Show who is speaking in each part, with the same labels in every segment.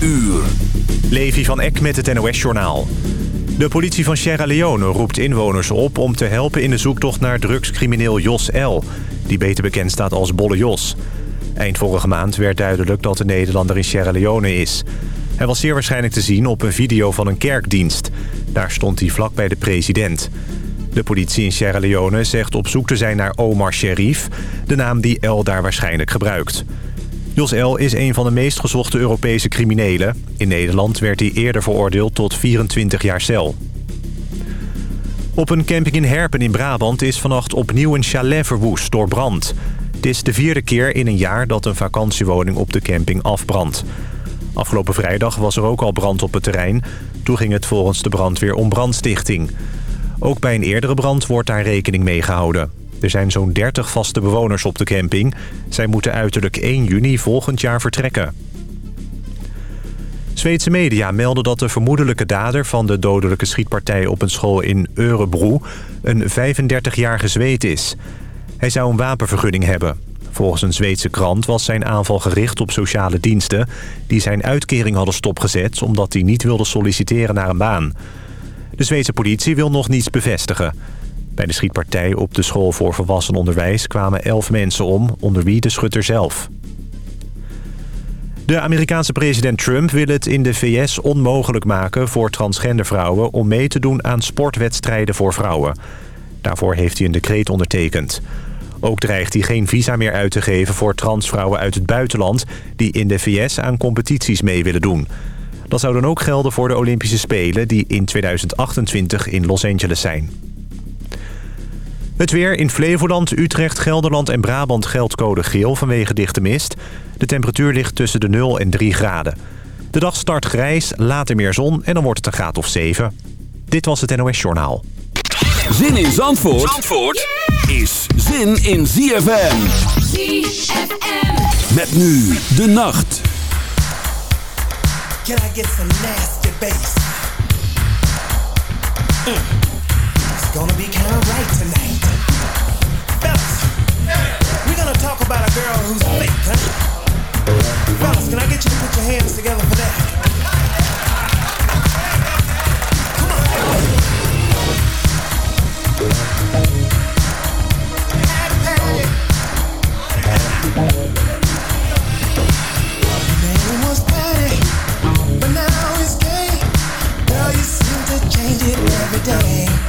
Speaker 1: uur.
Speaker 2: Levi van Eck met het NOS-journaal. De politie van Sierra Leone roept inwoners op om te helpen in de zoektocht naar drugscrimineel Jos L. Die beter bekend staat als Bolle Jos. Eind vorige maand werd duidelijk dat de Nederlander in Sierra Leone is. Hij was zeer waarschijnlijk te zien op een video van een kerkdienst. Daar stond hij vlak bij de president. De politie in Sierra Leone zegt op zoek te zijn naar Omar Sherif... de naam die El daar waarschijnlijk gebruikt. Jos L. is een van de meest gezochte Europese criminelen. In Nederland werd hij eerder veroordeeld tot 24 jaar cel. Op een camping in Herpen in Brabant is vannacht opnieuw een chalet verwoest door brand. Het is de vierde keer in een jaar dat een vakantiewoning op de camping afbrandt. Afgelopen vrijdag was er ook al brand op het terrein. Toen ging het volgens de brandweer om brandstichting. Ook bij een eerdere brand wordt daar rekening mee gehouden. Er zijn zo'n 30 vaste bewoners op de camping. Zij moeten uiterlijk 1 juni volgend jaar vertrekken. Zweedse media melden dat de vermoedelijke dader van de dodelijke schietpartij op een school in Örebro een 35-jarige Zweed is. Hij zou een wapenvergunning hebben. Volgens een Zweedse krant was zijn aanval gericht op sociale diensten... die zijn uitkering hadden stopgezet omdat hij niet wilde solliciteren naar een baan. De Zweedse politie wil nog niets bevestigen. Bij de schietpartij op de school voor volwassen onderwijs kwamen elf mensen om, onder wie de schutter zelf. De Amerikaanse president Trump wil het in de VS onmogelijk maken voor transgender vrouwen om mee te doen aan sportwedstrijden voor vrouwen. Daarvoor heeft hij een decreet ondertekend. Ook dreigt hij geen visa meer uit te geven voor transvrouwen uit het buitenland... die in de VS aan competities mee willen doen. Dat zou dan ook gelden voor de Olympische Spelen... die in 2028 in Los Angeles zijn. Het weer in Flevoland, Utrecht, Gelderland en Brabant geldt code geel vanwege dichte mist. De temperatuur ligt tussen de 0 en 3 graden. De dag start grijs, later meer zon en dan wordt het een graad of 7. Dit was het NOS Journaal.
Speaker 1: Zin in Zandvoort, Zandvoort is zin in ZFM.
Speaker 3: ZFM.
Speaker 1: Met nu de nacht.
Speaker 4: Can I get some nasty bass? Mm. It's gonna be kind of right tonight. About a girl who's fake, huh? Fellas, can I get you to put your hands together for that? Come on. Name was Patty, but now it's gay. Girl, you seem to change it every day.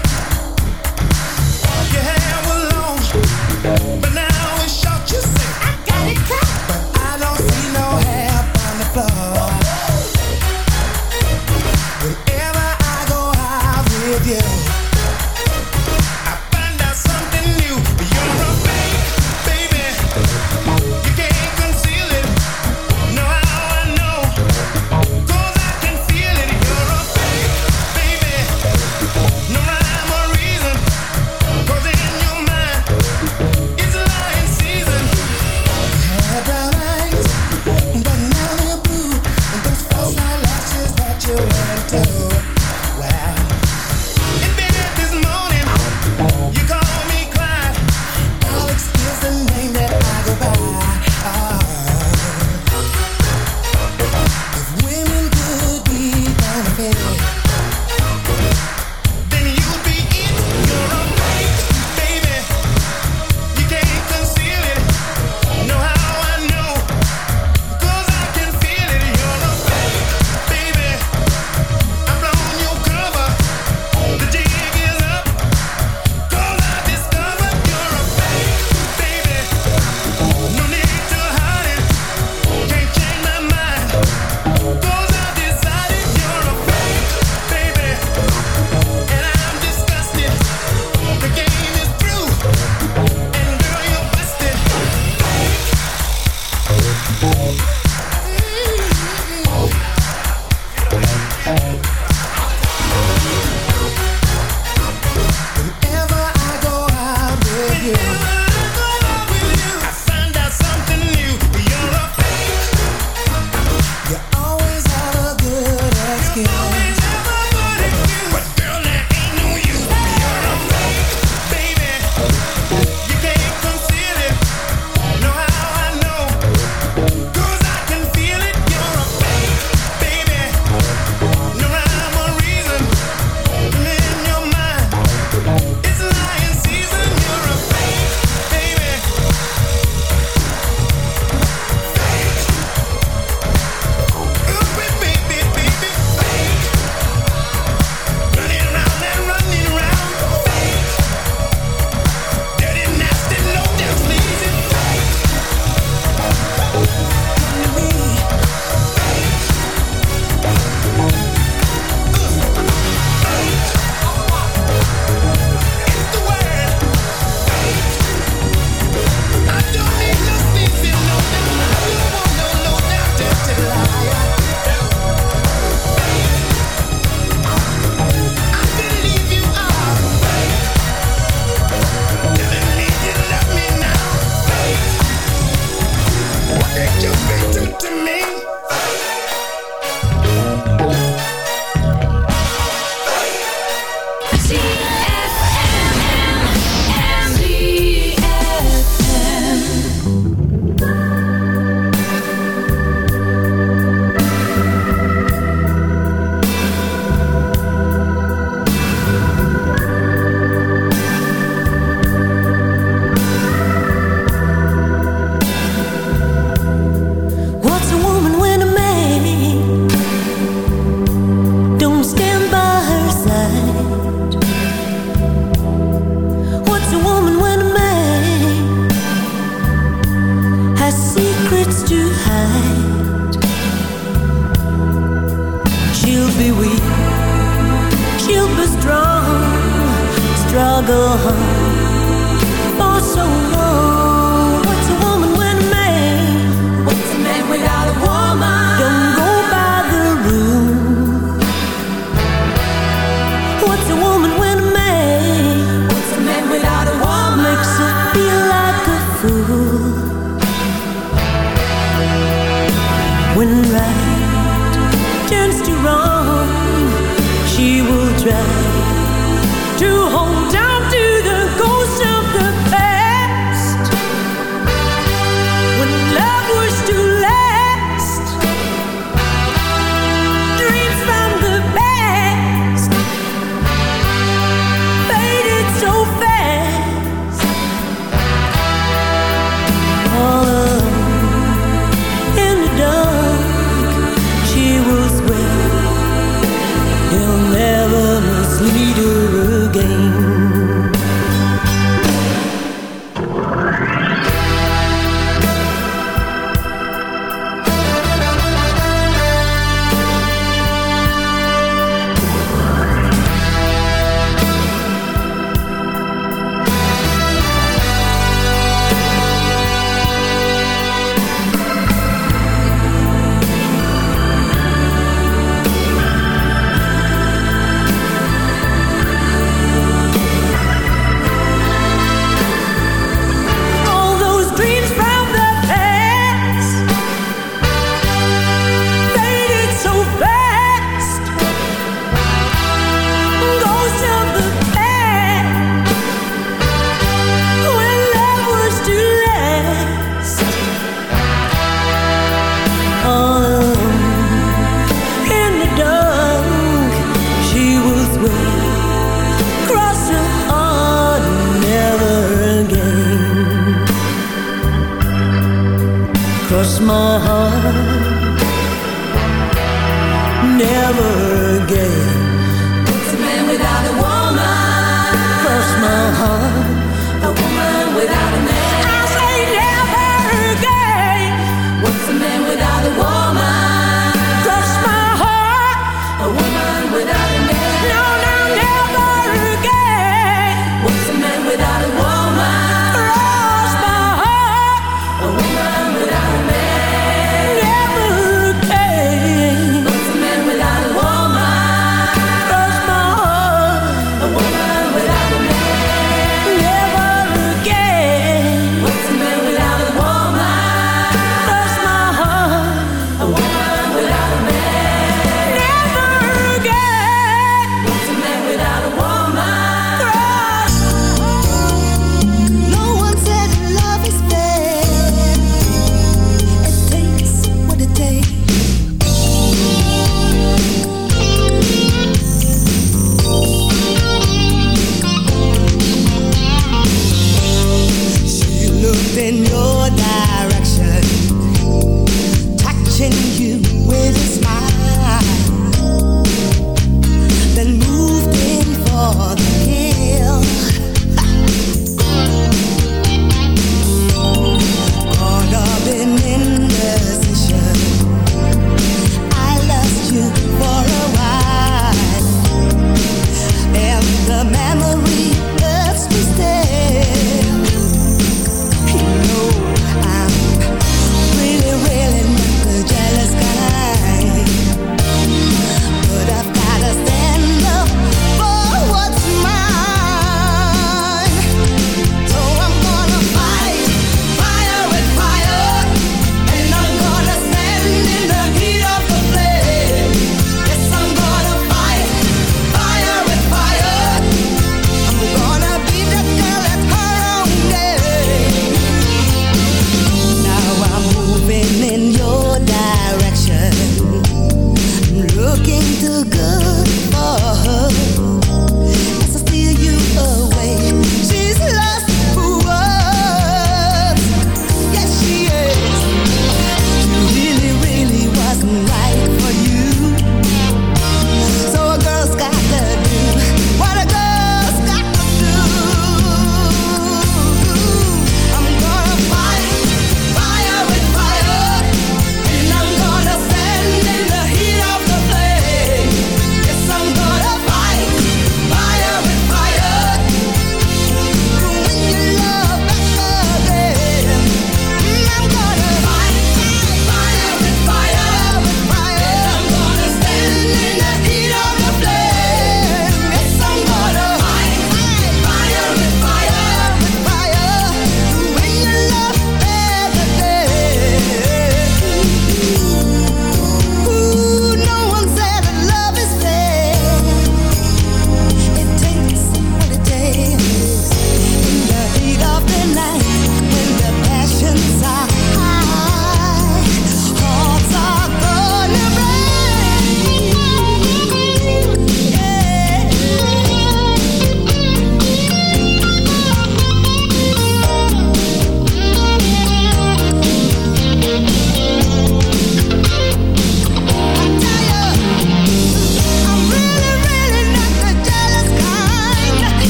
Speaker 3: good.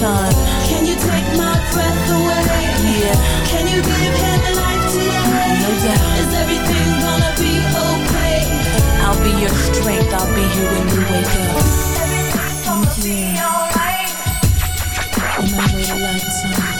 Speaker 3: time.
Speaker 5: Can you take my breath away?
Speaker 3: Yeah.
Speaker 5: Can you give him life today?
Speaker 3: No doubt.
Speaker 5: Is everything gonna be okay?
Speaker 3: I'll be your strength. I'll be here when you wake up.
Speaker 5: Everything's gonna be alright.
Speaker 3: On my way to lifetime. I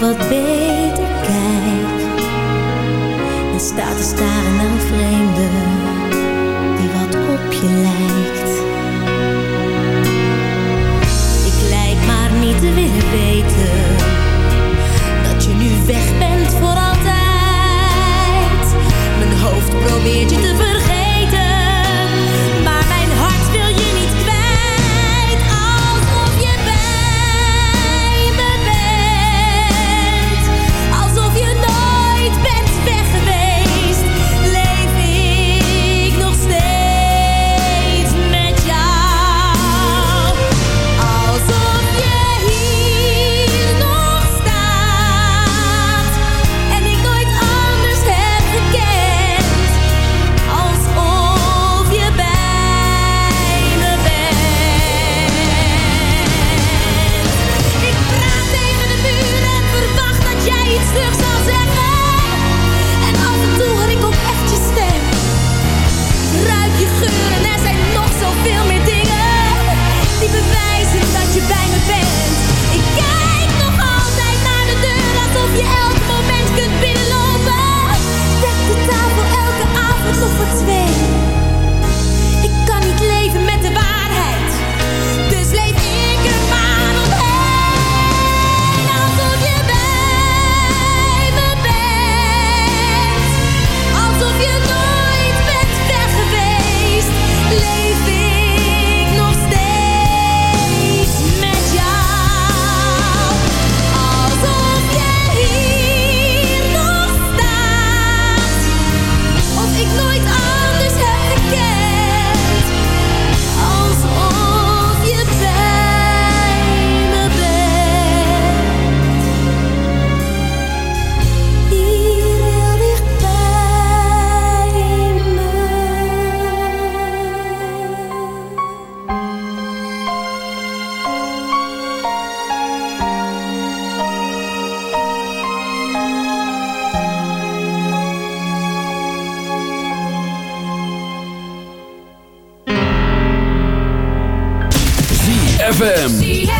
Speaker 5: wat ben
Speaker 1: ZFM.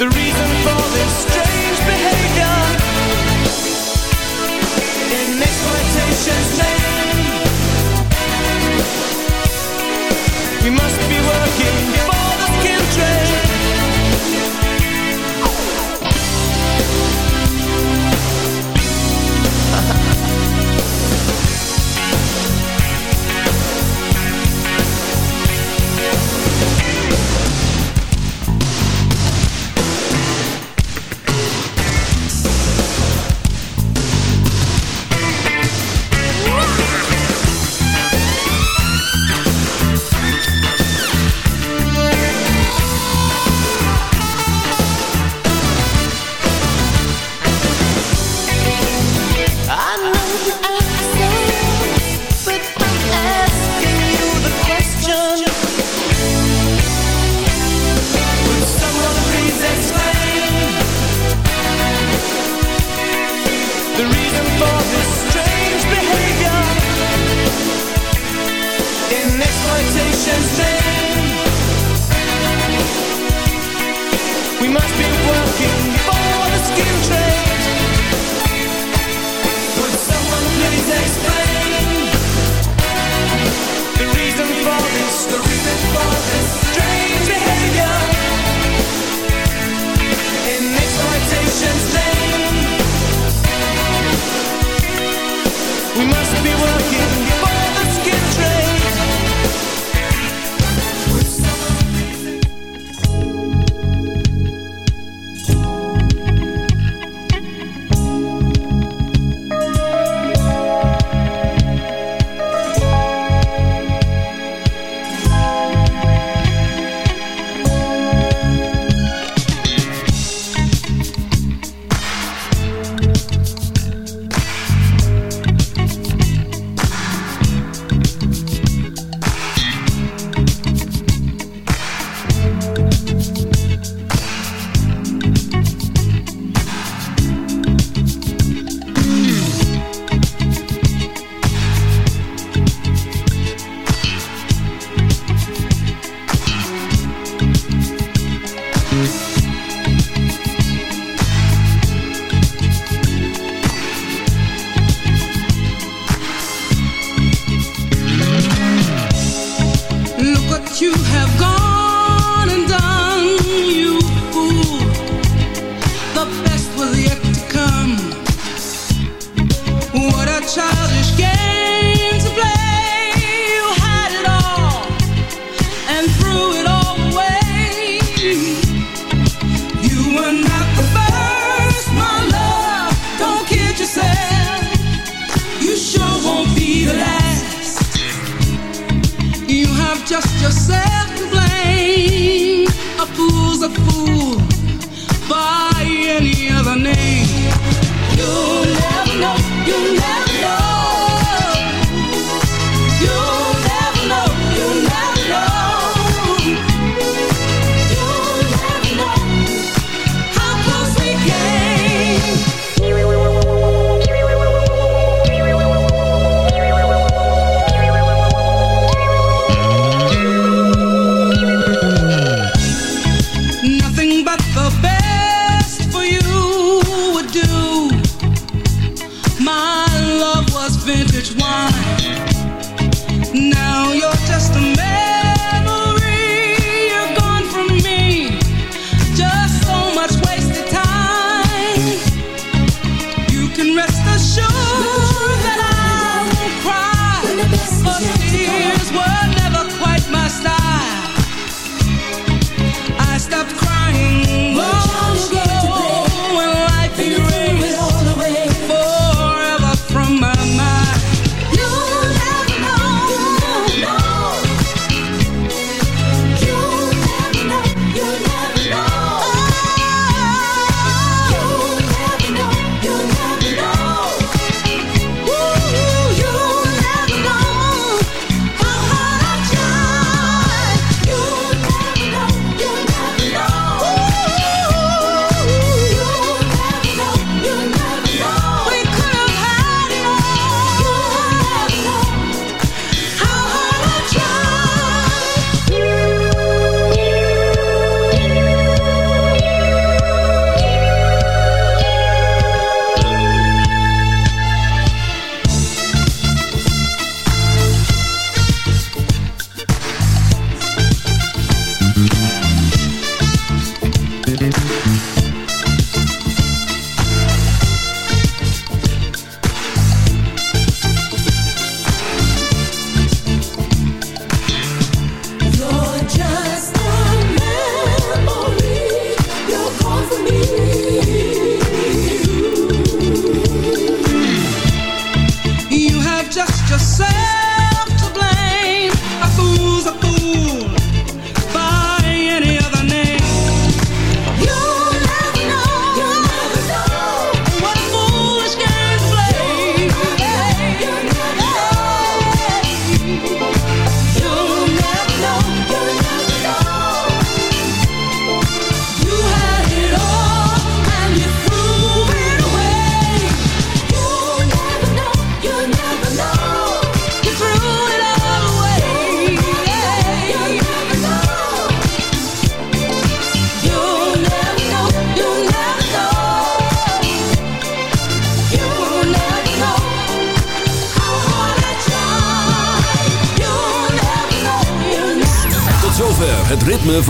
Speaker 3: the reason for this
Speaker 6: reason